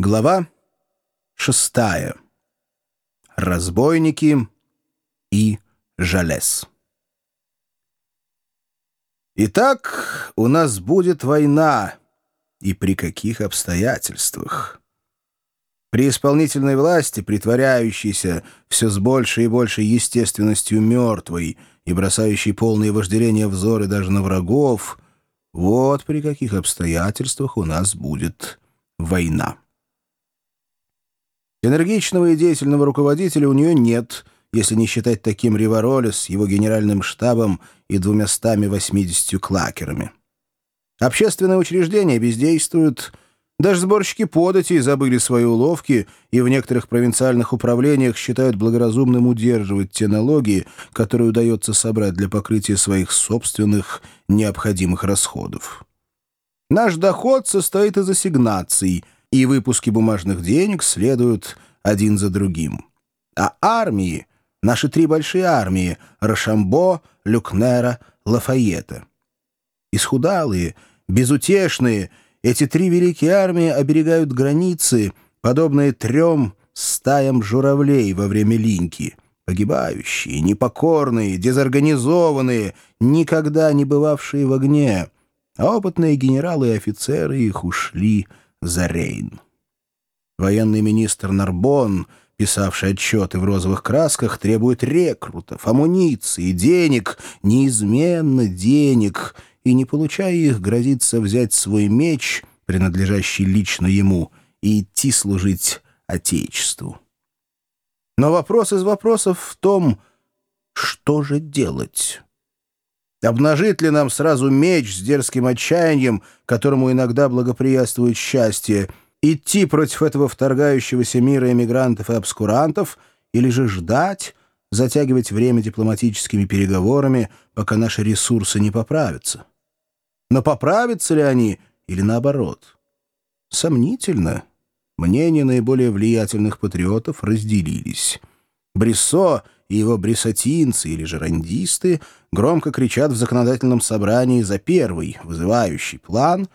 Глава шестая. Разбойники и Жалес. Итак, у нас будет война. И при каких обстоятельствах? При исполнительной власти, притворяющейся все с большей и большей естественностью мертвой и бросающей полные вожделения взоры даже на врагов, вот при каких обстоятельствах у нас будет война. Энергичного и деятельного руководителя у нее нет, если не считать таким Ривароли с его генеральным штабом и двумястами восьмидесятью клакерами. Общественные учреждения бездействуют, даже сборщики податей забыли свои уловки и в некоторых провинциальных управлениях считают благоразумным удерживать те налоги, которые удается собрать для покрытия своих собственных необходимых расходов. Наш доход состоит из ассигнаций — и выпуски бумажных денег следуют один за другим. А армии, наши три большие армии — Рошамбо, Люкнера, Лафайета. Исхудалые, безутешные, эти три великие армии оберегают границы, подобные трем стаям журавлей во время линьки — погибающие, непокорные, дезорганизованные, никогда не бывавшие в огне. А опытные генералы и офицеры их ушли за Рейн. Военный министр Нарбон, писавший отчеты в розовых красках, требует рекрутов, амуниции, денег, неизменно денег, и, не получая их, грозится взять свой меч, принадлежащий лично ему, и идти служить Отечеству. Но вопрос из вопросов в том, что же делать? Обнажит ли нам сразу меч с дерзким отчаянием, которому иногда благоприятствует счастье, идти против этого вторгающегося мира эмигрантов и обскурантов, или же ждать, затягивать время дипломатическими переговорами, пока наши ресурсы не поправятся? Но поправятся ли они или наоборот? Сомнительно. Мнения наиболее влиятельных патриотов разделились. Бриссо и его бриссатинцы или жерандисты громко кричат в законодательном собрании за первый, вызывающий план,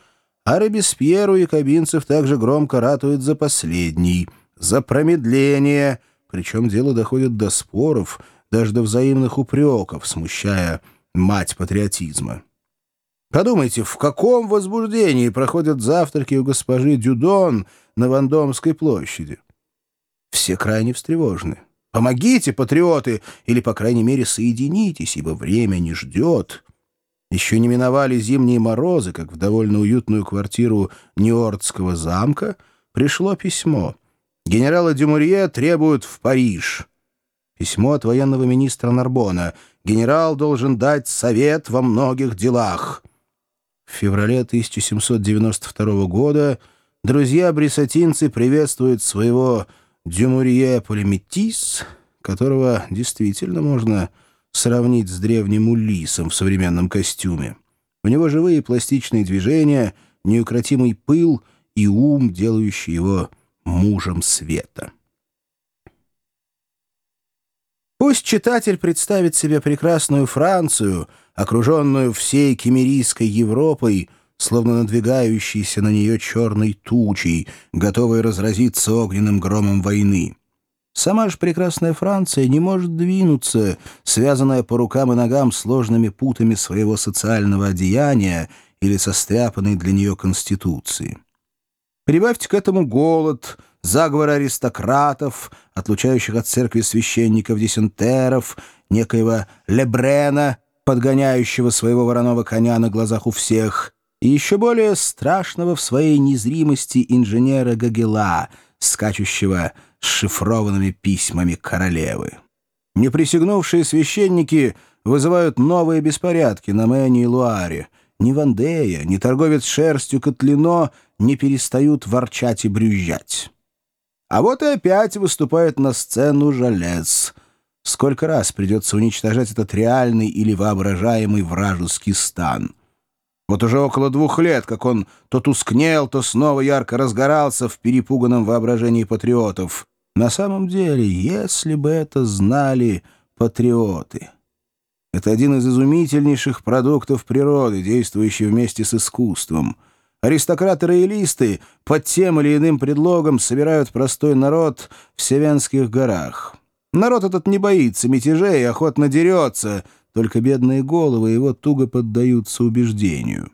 а Робеспьеру и Кабинцев также громко ратуют за последний, за промедление, причем дело доходит до споров, даже до взаимных упреков, смущая мать патриотизма. Подумайте, в каком возбуждении проходят завтраки у госпожи Дюдон на Вандомской площади? Все крайне встревожены. Помогите, патриоты, или, по крайней мере, соединитесь, ибо время не ждет. Еще не миновали зимние морозы, как в довольно уютную квартиру Нью-Йоркского замка пришло письмо. Генерала Дюмурье требуют в Париж. Письмо от военного министра Нарбона. Генерал должен дать совет во многих делах. В феврале 1792 года друзья-брисатинцы приветствуют своего Дюмурье Полиметис, которого действительно можно сравнить с древним Улисом в современном костюме. У него живые пластичные движения, неукротимый пыл и ум, делающий его мужем света. Пусть читатель представит себе прекрасную Францию, окруженную всей кемерийской Европой, словно надвигающийся на нее черной тучей, готовой разразиться огненным громом войны. Сама же прекрасная Франция не может двинуться, связанная по рукам и ногам сложными путами своего социального одеяния или состряпанной для нее конституции. Прибавьте к этому голод, заговор аристократов, отлучающих от церкви священников-десентеров, некоего Лебрена, подгоняющего своего вороного коня на глазах у всех, и еще более страшного в своей незримости инженера Гагела, скачущего с шифрованными письмами королевы. Неприсягнувшие священники вызывают новые беспорядки на Мэне и Луаре. Ни Вандея, ни торговец шерстью Котлино не перестают ворчать и брюзжать. А вот и опять выступает на сцену Жалец. Сколько раз придется уничтожать этот реальный или воображаемый вражеский стан — вот уже около двух лет, как он то тускнел, то снова ярко разгорался в перепуганном воображении патриотов. На самом деле, если бы это знали патриоты. Это один из изумительнейших продуктов природы, действующий вместе с искусством. Аристократы-роялисты под тем или иным предлогом собирают простой народ в Севенских горах. Народ этот не боится мятежей и охотно дерется, только бедные головы его туго поддаются убеждению.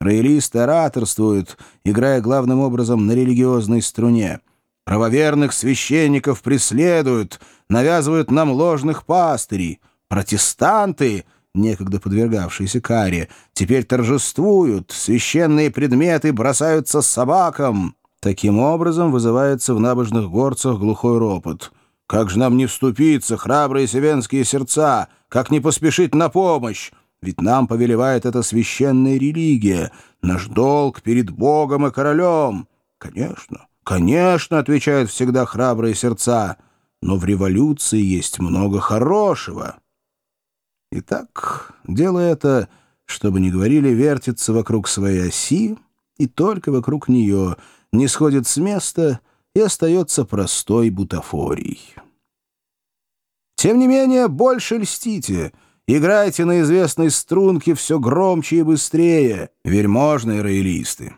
Роялисты ораторствуют, играя главным образом на религиозной струне. Правоверных священников преследуют, навязывают нам ложных пастырей. Протестанты — некогда подвергавшиеся каре, теперь торжествуют, священные предметы бросаются собакам. Таким образом вызывается в набожных горцах глухой ропот. Как же нам не вступиться, храбрые севенские сердца, как не поспешить на помощь? Ведь нам повелевает эта священная религия, наш долг перед Богом и королем. Конечно, конечно, отвечают всегда храбрые сердца, но в революции есть много хорошего. Итак, дело это, чтобы не говорили, вертится вокруг своей оси и только вокруг нее, не сходит с места и остается простой бутафорией. Тем не менее, больше льстите, играйте на известной струнке все громче и быстрее, вельможные роялисты.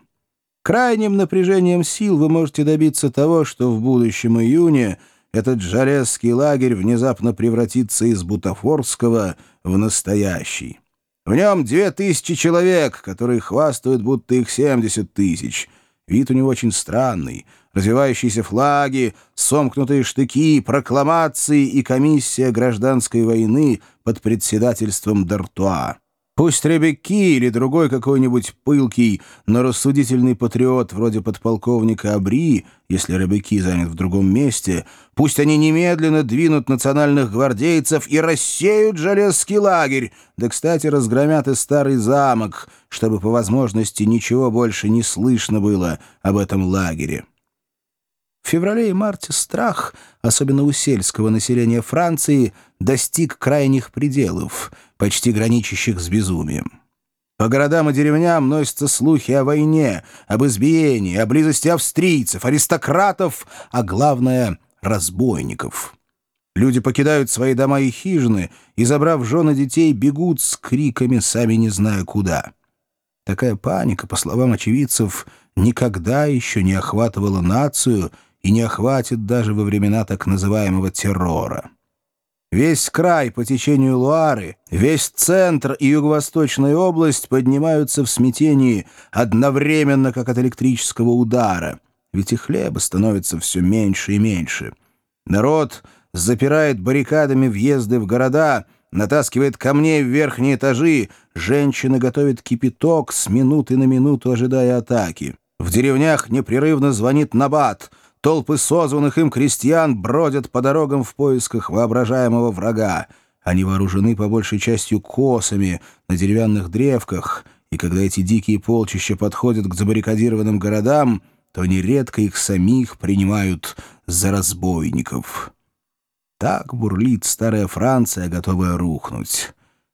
Крайним напряжением сил вы можете добиться того, что в будущем июне — этот Жаресский лагерь внезапно превратится из бутафорского в настоящий. В нем две тысячи человек, которые хвастают, будто их семьдесят тысяч. Вид у него очень странный. Развивающиеся флаги, сомкнутые штыки, прокламации и комиссия гражданской войны под председательством Д'Артуа. Пусть Ребекки или другой какой-нибудь пылкий, но рассудительный патриот вроде подполковника Абри, если Ребекки занят в другом месте, пусть они немедленно двинут национальных гвардейцев и рассеют Жалезский лагерь, да, кстати, разгромят и старый замок, чтобы по возможности ничего больше не слышно было об этом лагере. В феврале и марте страх, особенно у сельского населения Франции, достиг крайних пределов, почти граничащих с безумием. По городам и деревням носятся слухи о войне, об избиении, о близости австрийцев, аристократов, а главное — разбойников. Люди покидают свои дома и хижины и, забрав жены детей, бегут с криками, сами не зная куда. Такая паника, по словам очевидцев, никогда еще не охватывала нацию — и не охватит даже во времена так называемого террора. Весь край по течению Луары, весь центр и юго-восточная область поднимаются в смятении одновременно, как от электрического удара, ведь и хлеба становится все меньше и меньше. Народ запирает баррикадами въезды в города, натаскивает камней в верхние этажи, женщины готовят кипяток с минуты на минуту, ожидая атаки. В деревнях непрерывно звонит набат — Толпы созванных им крестьян бродят по дорогам в поисках воображаемого врага. Они вооружены по большей частью косами на деревянных древках, и когда эти дикие полчища подходят к забаррикадированным городам, то нередко их самих принимают за разбойников. Так бурлит старая Франция, готовая рухнуть.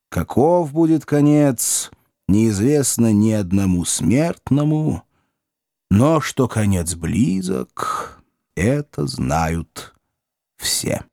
Каков будет конец, неизвестно ни одному смертному, но что конец близок, это знают все.